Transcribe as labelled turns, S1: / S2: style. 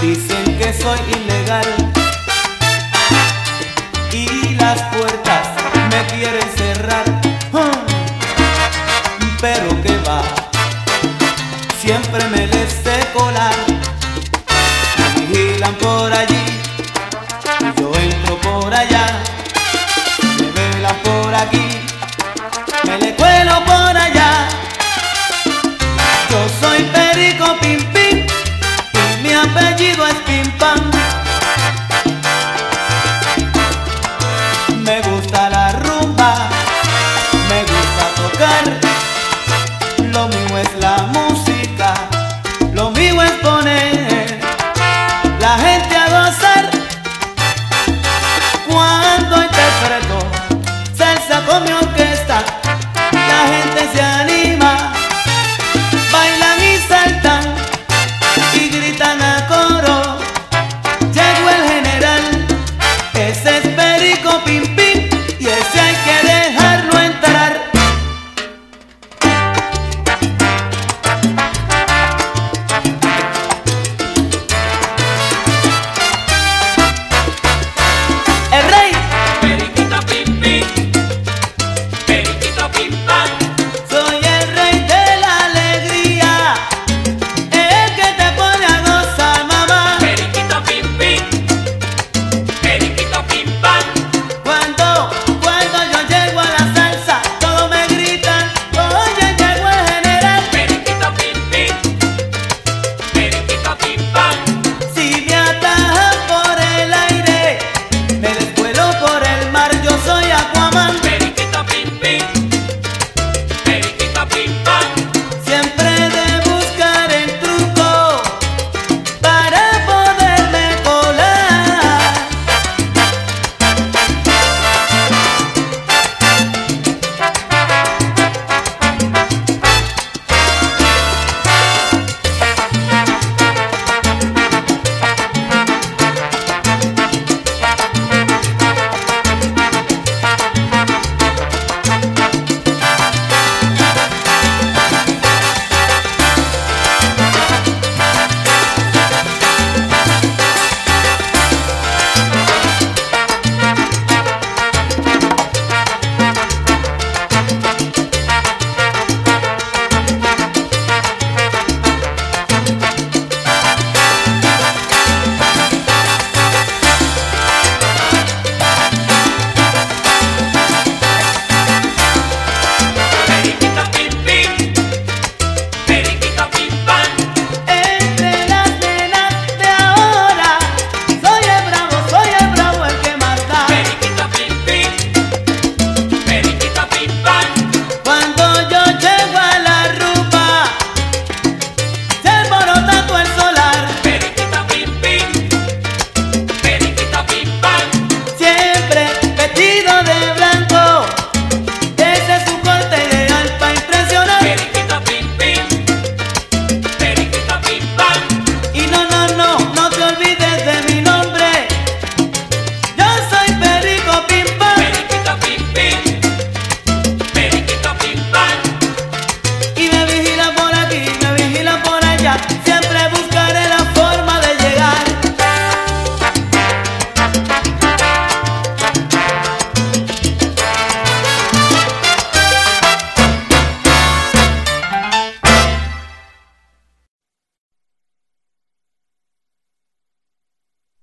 S1: Dicen que soy ilegal y las puertas me quieren cerrar. Ah, pero que va, siempre me les sé colar. Me vigilan por allí. música, lo mío es poner.